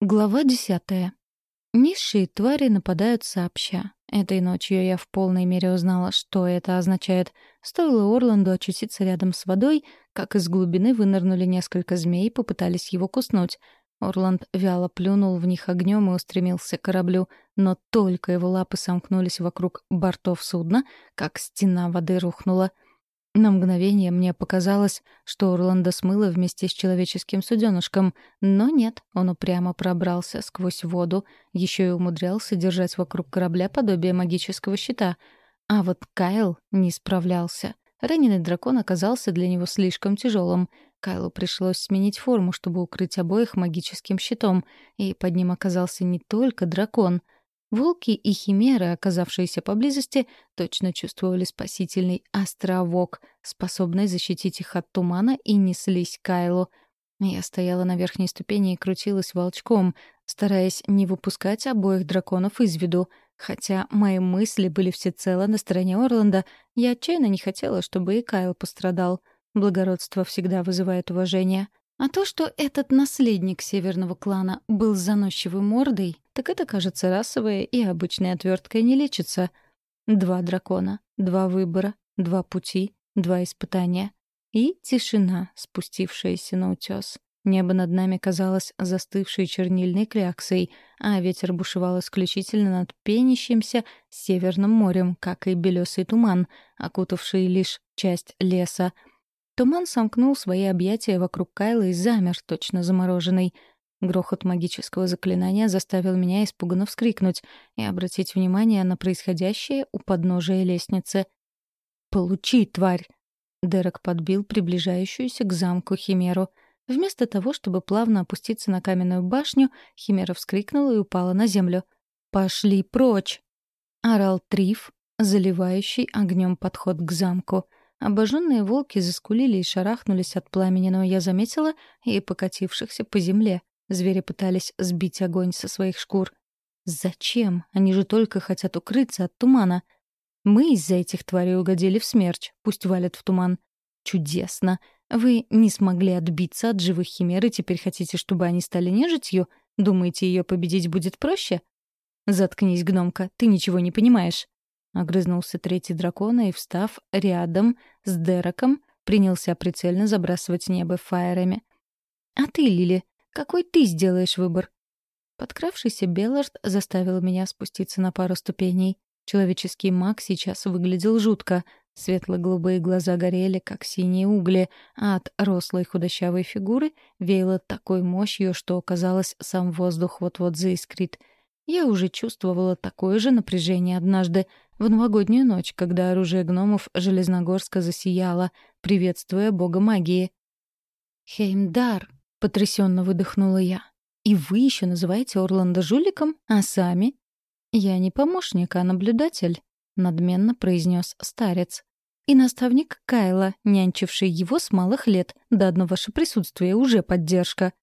Глава десятая. Низшие твари нападают сообща. Этой ночью я в полной мере узнала, что это означает. Стоило Орланду очутиться рядом с водой, как из глубины вынырнули несколько змей и попытались его куснуть. Орланд вяло плюнул в них огнем и устремился к кораблю, но только его лапы сомкнулись вокруг бортов судна, как стена воды рухнула — на мгновение мне показалось, что Орландо смыло вместе с человеческим суденышком, но нет, он упрямо пробрался сквозь воду, еще и умудрялся держать вокруг корабля подобие магического щита. А вот Кайл не справлялся. Раненый дракон оказался для него слишком тяжелым. Кайлу пришлось сменить форму, чтобы укрыть обоих магическим щитом, и под ним оказался не только дракон — Волки и химеры, оказавшиеся поблизости, точно чувствовали спасительный островок, способный защитить их от тумана, и неслись Кайлу. Я стояла на верхней ступени и крутилась волчком, стараясь не выпускать обоих драконов из виду. Хотя мои мысли были всецело на стороне Орланда, я отчаянно не хотела, чтобы и Кайл пострадал. Благородство всегда вызывает уважение. А то, что этот наследник северного клана был заносчивой мордой, так это, кажется, расовое и обычной отверткой не лечится. Два дракона, два выбора, два пути, два испытания. И тишина, спустившаяся на утес. Небо над нами казалось застывшей чернильной кляксой, а ветер бушевал исключительно над пенящимся Северным морем, как и белесый туман, окутавший лишь часть леса. Туман сомкнул свои объятия вокруг Кайла и замер, точно замороженный — Грохот магического заклинания заставил меня испуганно вскрикнуть и обратить внимание на происходящее у подножия лестницы. «Получи, тварь!» Дерек подбил приближающуюся к замку Химеру. Вместо того, чтобы плавно опуститься на каменную башню, Химера вскрикнула и упала на землю. «Пошли прочь!» — орал Триф, заливающий огнем подход к замку. Обожженные волки заскулили и шарахнулись от пламени, но я заметила и покатившихся по земле. Звери пытались сбить огонь со своих шкур. Зачем? Они же только хотят укрыться от тумана. Мы из-за этих тварей угодили в смерч, пусть валят в туман. Чудесно. Вы не смогли отбиться от живых химер и теперь хотите, чтобы они стали нежитью? Думаете, ее победить будет проще? Заткнись, гномка, ты ничего не понимаешь. Огрызнулся третий дракон и, встав рядом с Дереком, принялся прицельно забрасывать небо фаерами. «А ты, Лили, какой ты сделаешь выбор?» Подкравшийся Беллард заставил меня спуститься на пару ступеней. Человеческий маг сейчас выглядел жутко. Светло-голубые глаза горели, как синие угли, а от рослой худощавой фигуры веяло такой мощью, что, казалось, сам воздух вот-вот заискрит. Я уже чувствовала такое же напряжение однажды, в новогоднюю ночь, когда оружие гномов Железногорска засияло, приветствуя бога магии. «Хеймдар!» — потрясенно выдохнула я. «И вы еще называете Орландо жуликом, а сами?» «Я не помощник, а наблюдатель», — надменно произнес старец. «И наставник Кайла, нянчивший его с малых лет. Да одно ваше присутствие уже поддержка».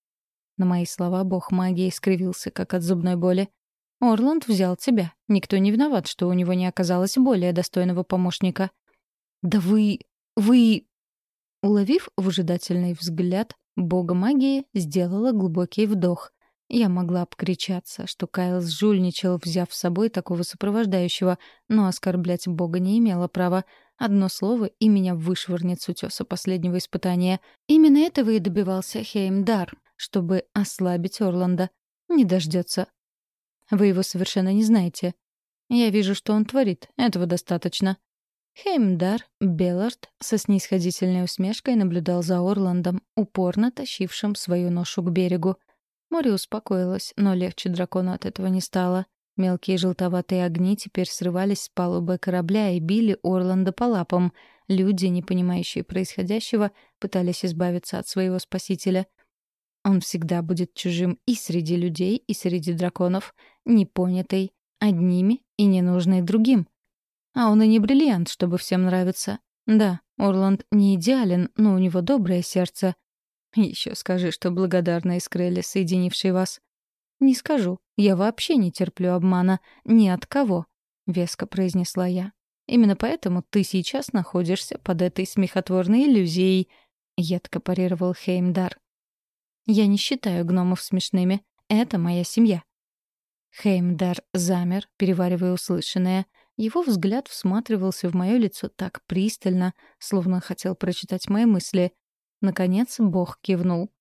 На мои слова бог магии скривился, как от зубной боли. «Орланд взял тебя. Никто не виноват, что у него не оказалось более достойного помощника». «Да вы... вы...» Уловив выжидательный взгляд, Бога магии сделала глубокий вдох. Я могла обкричаться, что Кайл сжульничал, взяв с собой такого сопровождающего, но оскорблять Бога не имела права. Одно слово, и меня вышвырнет с утеса последнего испытания. Именно этого и добивался Хеймдар, чтобы ослабить Орланда. Не дождется. Вы его совершенно не знаете. Я вижу, что он творит. Этого достаточно. Хеймдар Беллард со снисходительной усмешкой наблюдал за Орландом, упорно тащившим свою ношу к берегу. Море успокоилось, но легче дракону от этого не стало. Мелкие желтоватые огни теперь срывались с палубы корабля и били Орланда по лапам. Люди, не понимающие происходящего, пытались избавиться от своего спасителя. Он всегда будет чужим и среди людей, и среди драконов, непонятый одними и ненужный другим — а он и не бриллиант, чтобы всем нравиться. Да, Орланд не идеален, но у него доброе сердце. Еще скажи, что благодарна Искрелли, соединившей вас. Не скажу. Я вообще не терплю обмана. Ни от кого, — веско произнесла я. Именно поэтому ты сейчас находишься под этой смехотворной иллюзией, — едко парировал Хеймдар. Я не считаю гномов смешными. Это моя семья». Хеймдар замер, переваривая услышанное. Его взгляд всматривался в мое лицо так пристально, словно хотел прочитать мои мысли. Наконец Бог кивнул.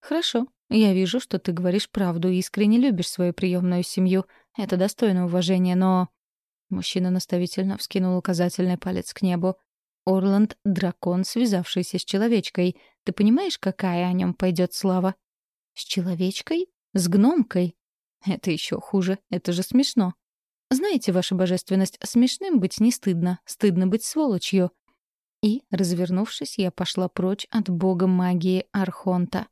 «Хорошо, я вижу, что ты говоришь правду и искренне любишь свою приемную семью. Это достойно уважения, но...» Мужчина наставительно вскинул указательный палец к небу. «Орланд — дракон, связавшийся с человечкой. Ты понимаешь, какая о нем пойдет слава?» «С человечкой? С гномкой?» «Это еще хуже. Это же смешно. Знаете, ваша божественность, смешным быть не стыдно. Стыдно быть сволочью». И, развернувшись, я пошла прочь от бога магии Архонта.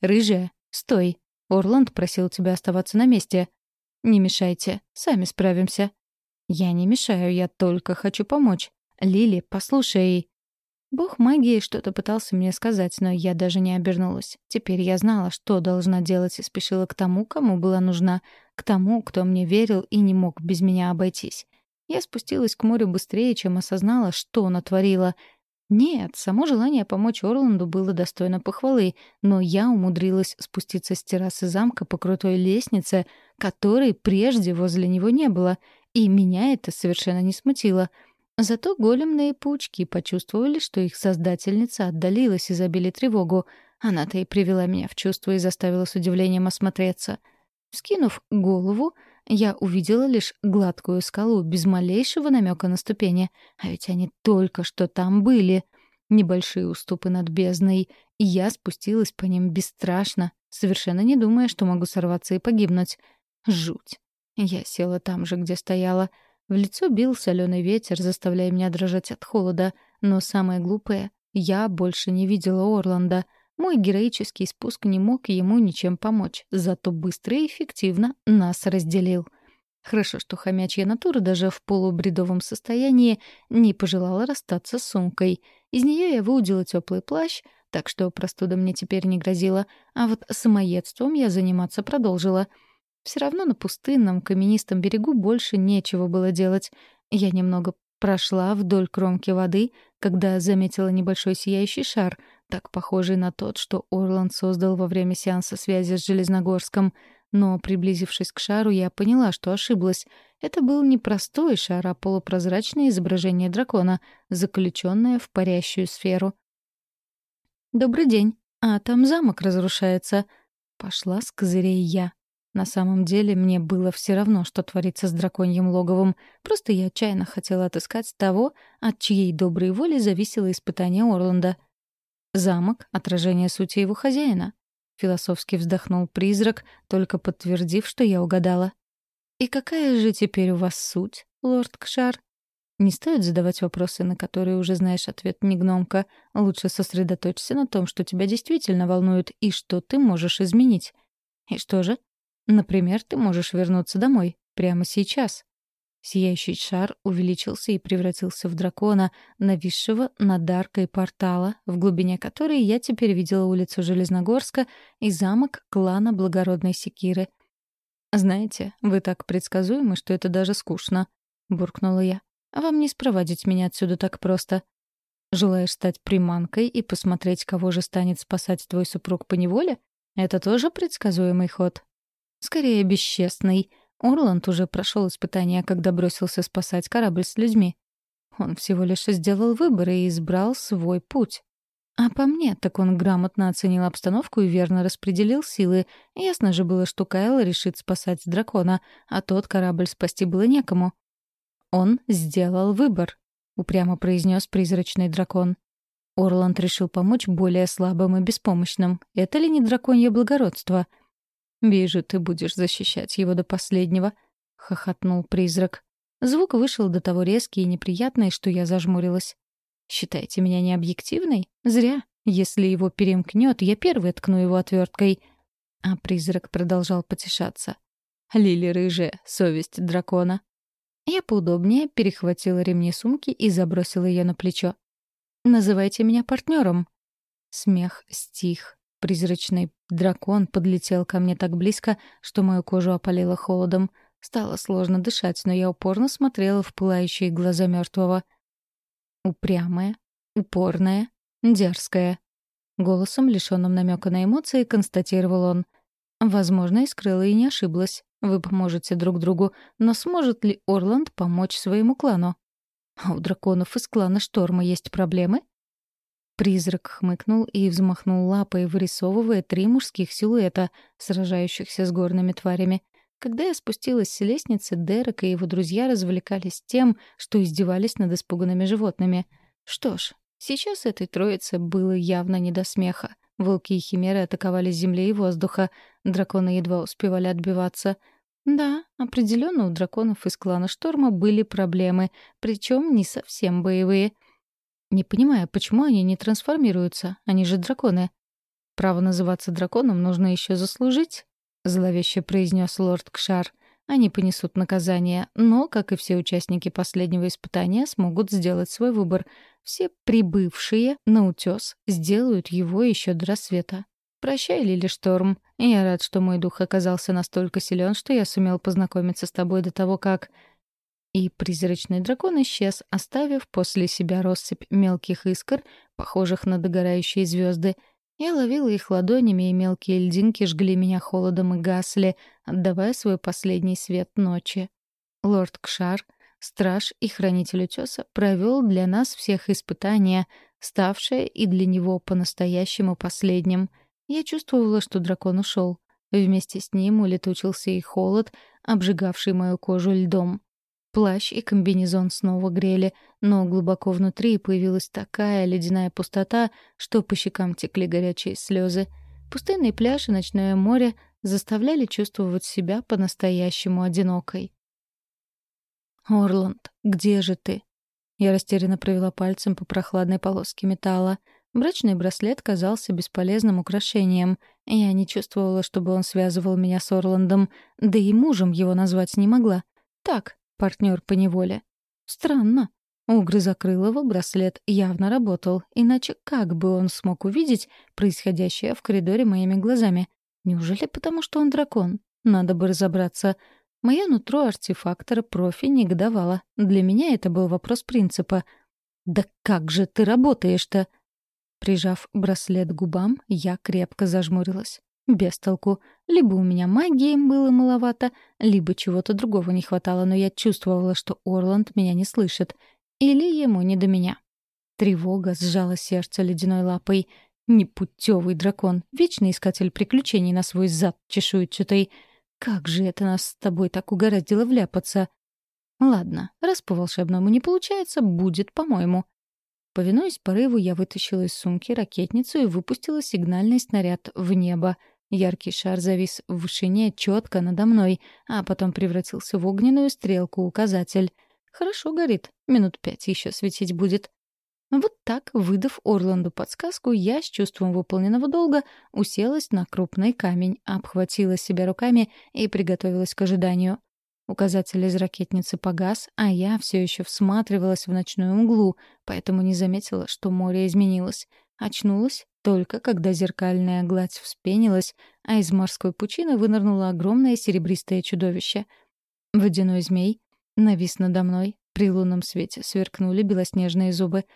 «Рыжая, стой! Орланд просил тебя оставаться на месте. Не мешайте, сами справимся». «Я не мешаю, я только хочу помочь. Лили, послушай». Бог магии что-то пытался мне сказать, но я даже не обернулась. Теперь я знала, что должна делать, и спешила к тому, кому была нужна, к тому, кто мне верил и не мог без меня обойтись. Я спустилась к морю быстрее, чем осознала, что натворила. Нет, само желание помочь Орланду было достойно похвалы, но я умудрилась спуститься с террасы замка по крутой лестнице, которой прежде возле него не было — и меня это совершенно не смутило. Зато големные паучки почувствовали, что их создательница отдалилась и забили тревогу. Она-то и привела меня в чувство и заставила с удивлением осмотреться. Скинув голову, я увидела лишь гладкую скалу, без малейшего намека на ступени. А ведь они только что там были. Небольшие уступы над бездной. И я спустилась по ним бесстрашно, совершенно не думая, что могу сорваться и погибнуть. Жуть. Я села там же, где стояла. В лицо бил соленый ветер, заставляя меня дрожать от холода. Но самое глупое — я больше не видела Орланда. Мой героический спуск не мог ему ничем помочь, зато быстро и эффективно нас разделил. Хорошо, что хомячья натура даже в полубредовом состоянии не пожелала расстаться с сумкой. Из нее я выудила теплый плащ, так что простуда мне теперь не грозила, а вот самоедством я заниматься продолжила — все равно на пустынном каменистом берегу больше нечего было делать. Я немного прошла вдоль кромки воды, когда заметила небольшой сияющий шар, так похожий на тот, что Орланд создал во время сеанса связи с Железногорском. Но, приблизившись к шару, я поняла, что ошиблась. Это был не простой шар, а полупрозрачное изображение дракона, заключенное в парящую сферу. «Добрый день. А там замок разрушается». Пошла с козырей я. На самом деле мне было все равно, что творится с драконьим логовом. Просто я отчаянно хотела отыскать того, от чьей доброй воли зависело испытание Орланда. Замок — отражение сути его хозяина. Философски вздохнул призрак, только подтвердив, что я угадала. «И какая же теперь у вас суть, лорд Кшар?» Не стоит задавать вопросы, на которые уже знаешь ответ не гномка. Лучше сосредоточься на том, что тебя действительно волнует и что ты можешь изменить. И что же? Например, ты можешь вернуться домой прямо сейчас. Сияющий шар увеличился и превратился в дракона, нависшего над аркой портала, в глубине которой я теперь видела улицу Железногорска и замок клана Благородной Секиры. «Знаете, вы так предсказуемы, что это даже скучно», — буркнула я. «А вам не спроводить меня отсюда так просто. Желаешь стать приманкой и посмотреть, кого же станет спасать твой супруг по неволе? Это тоже предсказуемый ход». Скорее, бесчестный. Орланд уже прошел испытание, когда бросился спасать корабль с людьми. Он всего лишь сделал выбор и избрал свой путь. А по мне, так он грамотно оценил обстановку и верно распределил силы. Ясно же было, что Кайл решит спасать дракона, а тот корабль спасти было некому. «Он сделал выбор», — упрямо произнес призрачный дракон. Орланд решил помочь более слабым и беспомощным. Это ли не драконье благородство — «Вижу, ты будешь защищать его до последнего», — хохотнул призрак. Звук вышел до того резкий и неприятный, что я зажмурилась. «Считаете меня необъективной? Зря. Если его перемкнет, я первый ткну его отверткой». А призрак продолжал потешаться. «Лили рыжая, совесть дракона». Я поудобнее перехватила ремни сумки и забросила ее на плечо. «Называйте меня партнером». Смех стих. Призрачный дракон подлетел ко мне так близко, что мою кожу опалило холодом. Стало сложно дышать, но я упорно смотрела в пылающие глаза мертвого. Упрямая, упорная, дерзкая. Голосом, лишенным намека на эмоции, констатировал он. Возможно, Искрыла и не ошиблась. Вы поможете друг другу, но сможет ли Орланд помочь своему клану? А у драконов из клана Шторма есть проблемы? Призрак хмыкнул и взмахнул лапой, вырисовывая три мужских силуэта, сражающихся с горными тварями. Когда я спустилась с лестницы, Дерек и его друзья развлекались тем, что издевались над испуганными животными. Что ж, сейчас этой троице было явно не до смеха. Волки и химеры атаковали земли и воздуха. Драконы едва успевали отбиваться. Да, определенно у драконов из клана Шторма были проблемы, причем не совсем боевые. Не понимаю, почему они не трансформируются? Они же драконы. Право называться драконом нужно еще заслужить, зловеще произнес лорд Кшар. Они понесут наказание, но, как и все участники последнего испытания, смогут сделать свой выбор. Все прибывшие на утес сделают его еще до рассвета. Прощай, Лили Шторм. Я рад, что мой дух оказался настолько силен, что я сумел познакомиться с тобой до того, как... И призрачный дракон исчез, оставив после себя россыпь мелких искр, похожих на догорающие звезды. Я ловила их ладонями, и мелкие льдинки жгли меня холодом и гасли, отдавая свой последний свет ночи. Лорд Кшар, страж и хранитель утеса, провел для нас всех испытания, ставшее и для него по-настоящему последним — я чувствовала, что дракон ушел. Вместе с ним улетучился и холод, обжигавший мою кожу льдом. Плащ и комбинезон снова грели, но глубоко внутри появилась такая ледяная пустота, что по щекам текли горячие слезы. Пустынный пляж и ночное море заставляли чувствовать себя по-настоящему одинокой. «Орланд, где же ты?» Я растерянно провела пальцем по прохладной полоске металла. Брачный браслет казался бесполезным украшением. Я не чувствовала, чтобы он связывал меня с Орландом, да и мужем его назвать не могла. Так, партнер по неволе. Странно. У Грызокрылова браслет явно работал, иначе как бы он смог увидеть происходящее в коридоре моими глазами? Неужели потому, что он дракон? Надо бы разобраться. Мое нутро артефактора профи негодовало. Для меня это был вопрос принципа. «Да как же ты работаешь-то?» Прижав браслет к губам, я крепко зажмурилась. Без толку. Либо у меня магии было маловато, либо чего-то другого не хватало, но я чувствовала, что Орланд меня не слышит. Или ему не до меня. Тревога сжала сердце ледяной лапой. Непутевый дракон, вечный искатель приключений на свой зад чешуйчатый. Как же это нас с тобой так угораздило вляпаться? Ладно, раз по волшебному не получается, будет, по-моему. Повинуясь порыву, я вытащила из сумки ракетницу и выпустила сигнальный снаряд в небо. Яркий шар завис в вышине четко надо мной, а потом превратился в огненную стрелку-указатель. Хорошо горит, минут пять еще светить будет. Вот так, выдав Орланду подсказку, я с чувством выполненного долга уселась на крупный камень, обхватила себя руками и приготовилась к ожиданию. Указатель из ракетницы погас, а я все еще всматривалась в ночную углу, поэтому не заметила, что море изменилось. Очнулась только когда зеркальная гладь вспенилась, а из морской пучины вынырнуло огромное серебристое чудовище. Водяной змей навис надо мной, при лунном свете сверкнули белоснежные зубы —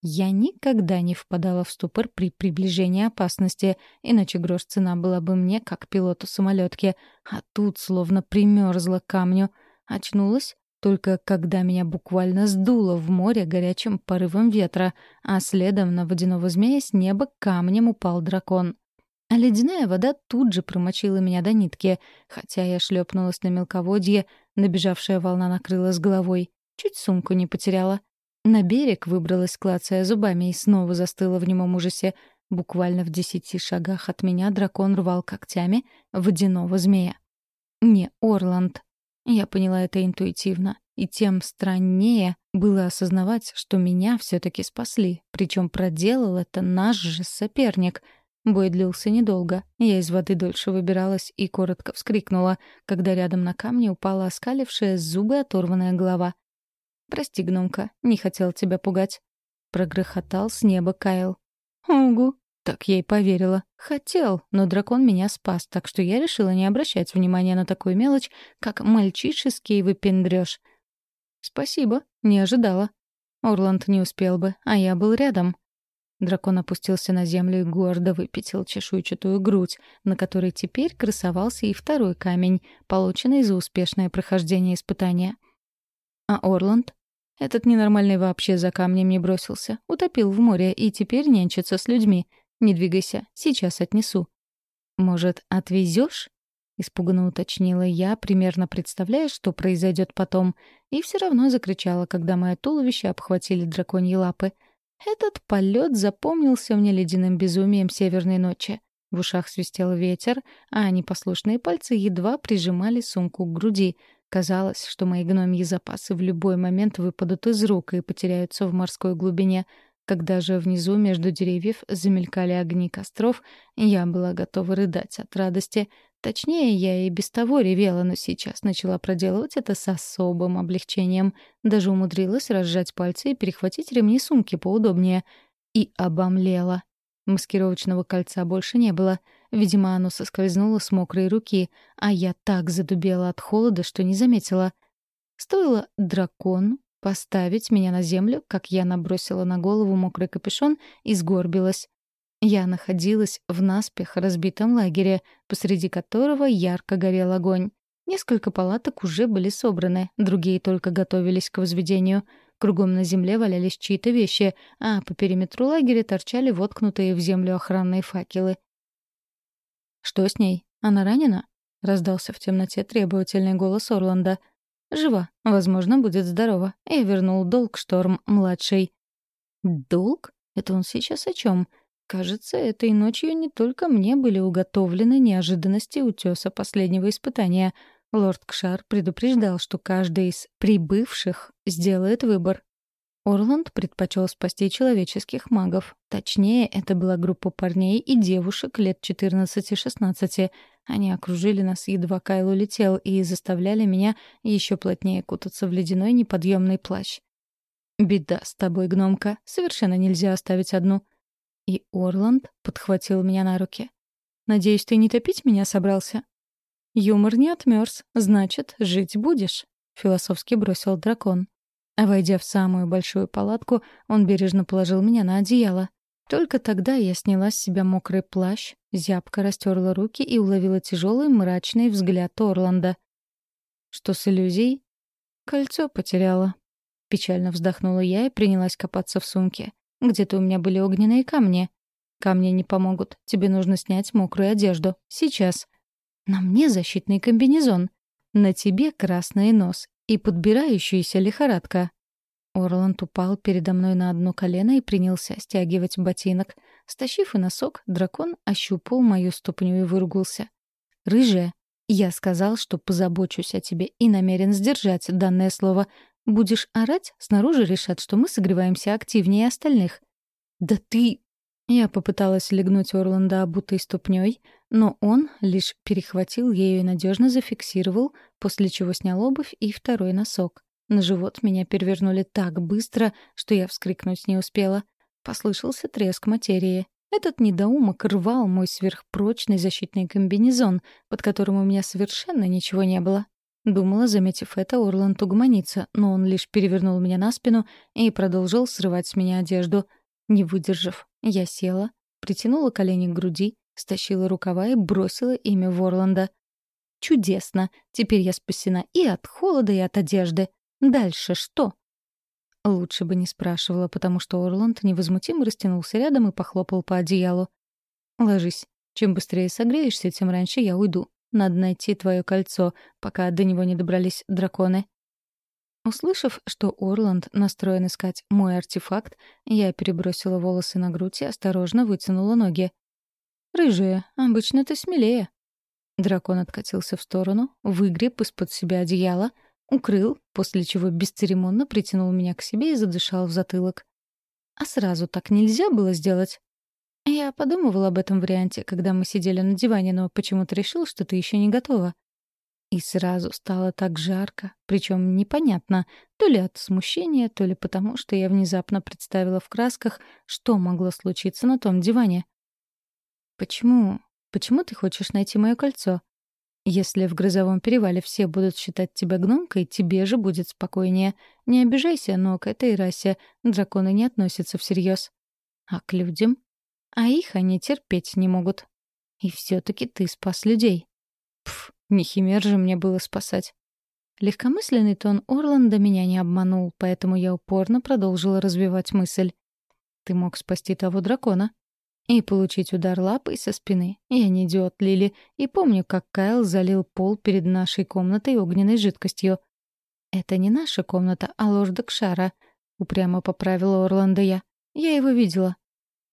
я никогда не впадала в ступор при приближении опасности, иначе грош цена была бы мне, как пилоту самолетки, а тут словно примерзла к камню. Очнулась только когда меня буквально сдуло в море горячим порывом ветра, а следом на водяного змея с неба камнем упал дракон. А ледяная вода тут же промочила меня до нитки, хотя я шлепнулась на мелководье, набежавшая волна накрыла с головой. Чуть сумку не потеряла. На берег выбралась, клацая зубами, и снова застыла в немом ужасе. Буквально в десяти шагах от меня дракон рвал когтями водяного змея. Не Орланд. Я поняла это интуитивно. И тем страннее было осознавать, что меня все-таки спасли. Причем проделал это наш же соперник. Бой длился недолго. Я из воды дольше выбиралась и коротко вскрикнула, когда рядом на камне упала оскалившая зубы оторванная голова. «Прости, гномка, не хотел тебя пугать», — прогрохотал с неба Кайл. «Угу». Так я и поверила. Хотел, но дракон меня спас, так что я решила не обращать внимания на такую мелочь, как мальчишеский выпендрёж. «Спасибо, не ожидала. Орланд не успел бы, а я был рядом». Дракон опустился на землю и гордо выпятил чешуйчатую грудь, на которой теперь красовался и второй камень, полученный за успешное прохождение испытания. А Орланд? Этот ненормальный вообще за камнем не бросился. Утопил в море и теперь нянчится с людьми. Не двигайся, сейчас отнесу. Может, отвезешь? Испуганно уточнила я, примерно представляя, что произойдет потом, и все равно закричала, когда мое туловище обхватили драконьи лапы — этот полет запомнился мне ледяным безумием северной ночи. В ушах свистел ветер, а непослушные пальцы едва прижимали сумку к груди. Казалось, что мои гномьи запасы в любой момент выпадут из рук и потеряются в морской глубине. Когда же внизу между деревьев замелькали огни костров, я была готова рыдать от радости — Точнее, я и без того ревела, но сейчас начала проделывать это с особым облегчением. Даже умудрилась разжать пальцы и перехватить ремни сумки поудобнее. И обомлела. Маскировочного кольца больше не было. Видимо, оно соскользнуло с мокрой руки, а я так задубела от холода, что не заметила. Стоило дракону поставить меня на землю, как я набросила на голову мокрый капюшон и сгорбилась. Я находилась в наспех разбитом лагере, посреди которого ярко горел огонь. Несколько палаток уже были собраны, другие только готовились к возведению. Кругом на земле валялись чьи-то вещи, а по периметру лагеря торчали воткнутые в землю охранные факелы. «Что с ней? Она ранена?» — раздался в темноте требовательный голос Орланда. «Жива. Возможно, будет здорова. Я вернул долг Шторм-младший». «Долг? Это он сейчас о чем? Кажется, этой ночью не только мне были уготовлены неожиданности утеса последнего испытания. Лорд Кшар предупреждал, что каждый из прибывших сделает выбор. Орланд предпочел спасти человеческих магов. Точнее, это была группа парней и девушек лет 14-16. Они окружили нас, едва Кайл улетел, и заставляли меня еще плотнее кутаться в ледяной неподъемный плащ. «Беда с тобой, гномка. Совершенно нельзя оставить одну», и Орланд подхватил меня на руки. «Надеюсь, ты не топить меня собрался?» «Юмор не отмёрз, значит, жить будешь», — философски бросил дракон. А войдя в самую большую палатку, он бережно положил меня на одеяло. Только тогда я сняла с себя мокрый плащ, зябко растерла руки и уловила тяжелый мрачный взгляд Орланда. «Что с иллюзией?» «Кольцо потеряла». Печально вздохнула я и принялась копаться в сумке. Где-то у меня были огненные камни. Камни не помогут. Тебе нужно снять мокрую одежду. Сейчас. На мне защитный комбинезон. На тебе красный нос и подбирающаяся лихорадка. Орланд упал передо мной на одно колено и принялся стягивать ботинок. Стащив и носок, дракон ощупал мою ступню и выругался. «Рыжая, я сказал, что позабочусь о тебе и намерен сдержать данное слово. Будешь орать, снаружи решат, что мы согреваемся активнее остальных. Да ты... Я попыталась легнуть Орланда обутой ступней, но он лишь перехватил ею и надежно зафиксировал, после чего снял обувь и второй носок. На живот меня перевернули так быстро, что я вскрикнуть не успела. Послышался треск материи. Этот недоумок рвал мой сверхпрочный защитный комбинезон, под которым у меня совершенно ничего не было. Думала, заметив это, Орланд угомонится, но он лишь перевернул меня на спину и продолжил срывать с меня одежду. Не выдержав, я села, притянула колени к груди, стащила рукава и бросила имя в Орланда. «Чудесно! Теперь я спасена и от холода, и от одежды. Дальше что?» Лучше бы не спрашивала, потому что Орланд невозмутимо растянулся рядом и похлопал по одеялу. «Ложись. Чем быстрее согреешься, тем раньше я уйду. Надо найти твое кольцо, пока до него не добрались драконы». Услышав, что Орланд настроен искать мой артефакт, я перебросила волосы на грудь и осторожно вытянула ноги. «Рыжая, обычно ты смелее». Дракон откатился в сторону, выгреб из-под себя одеяло, укрыл, после чего бесцеремонно притянул меня к себе и задышал в затылок. «А сразу так нельзя было сделать?» Я подумывал об этом варианте, когда мы сидели на диване, но почему-то решил, что ты еще не готова. И сразу стало так жарко, причем непонятно, то ли от смущения, то ли потому, что я внезапно представила в красках, что могло случиться на том диване. «Почему? Почему ты хочешь найти мое кольцо? Если в грозовом перевале все будут считать тебя гномкой, тебе же будет спокойнее. Не обижайся, но к этой расе драконы не относятся всерьез. А к людям? А их они терпеть не могут. И все-таки ты спас людей. Не химер же мне было спасать. Легкомысленный тон Орланда меня не обманул, поэтому я упорно продолжила развивать мысль. Ты мог спасти того дракона. И получить удар лапой со спины. Я не идиот, Лили, и помню, как Кайл залил пол перед нашей комнатой огненной жидкостью. «Это не наша комната, а лорда Кшара», — упрямо поправила Орланда я. «Я его видела».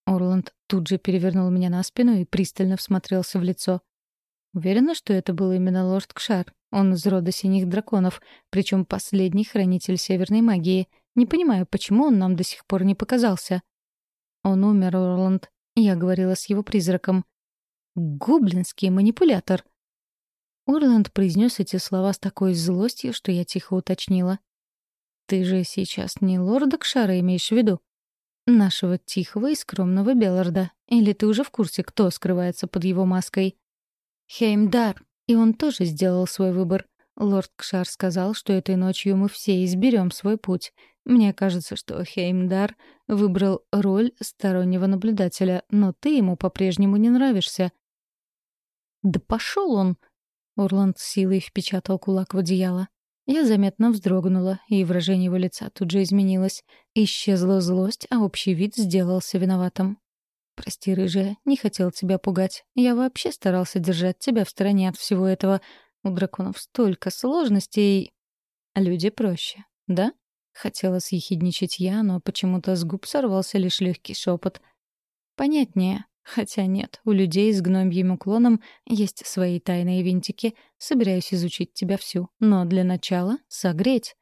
Орланд тут же перевернул меня на спину и пристально всмотрелся в лицо. Уверена, что это был именно лорд Кшар. Он из рода синих драконов, причем последний хранитель северной магии. Не понимаю, почему он нам до сих пор не показался. Он умер, Орланд. Я говорила с его призраком. «Гоблинский манипулятор!» Орланд произнес эти слова с такой злостью, что я тихо уточнила. «Ты же сейчас не лорда Кшара имеешь в виду?» «Нашего тихого и скромного Белларда. Или ты уже в курсе, кто скрывается под его маской?» «Хеймдар. И он тоже сделал свой выбор. Лорд Кшар сказал, что этой ночью мы все изберем свой путь. Мне кажется, что Хеймдар выбрал роль стороннего наблюдателя, но ты ему по-прежнему не нравишься. «Да пошел он!» Орланд силой впечатал кулак в одеяло. Я заметно вздрогнула, и выражение его лица тут же изменилось. Исчезла злость, а общий вид сделался виноватым. «Прости, рыжая, не хотел тебя пугать. Я вообще старался держать тебя в стороне от всего этого. У драконов столько сложностей. Люди проще, да?» Хотела съехидничать я, но почему-то с губ сорвался лишь легкий шепот. «Понятнее. Хотя нет, у людей с гномьим уклоном есть свои тайные винтики. Собираюсь изучить тебя всю. Но для начала — согреть».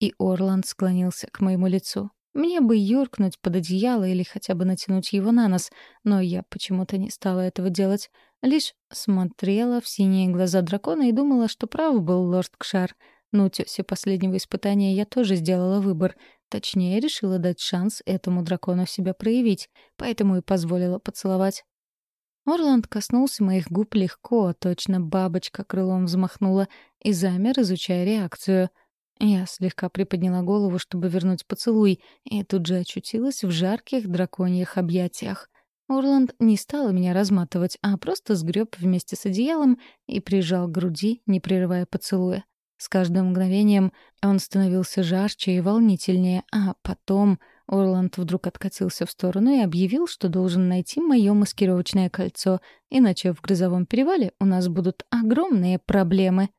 И Орланд склонился к моему лицу. Мне бы юркнуть под одеяло или хотя бы натянуть его на нос, но я почему-то не стала этого делать. Лишь смотрела в синие глаза дракона и думала, что прав был лорд Кшар. На утёсе последнего испытания я тоже сделала выбор. Точнее, решила дать шанс этому дракону себя проявить, поэтому и позволила поцеловать. Орланд коснулся моих губ легко, точно бабочка крылом взмахнула, и замер, изучая реакцию — я слегка приподняла голову, чтобы вернуть поцелуй, и тут же очутилась в жарких драконьих объятиях. Орланд не стал меня разматывать, а просто сгреб вместе с одеялом и прижал к груди, не прерывая поцелуя. С каждым мгновением он становился жарче и волнительнее, а потом Орланд вдруг откатился в сторону и объявил, что должен найти мое маскировочное кольцо, иначе в грозовом перевале у нас будут огромные проблемы.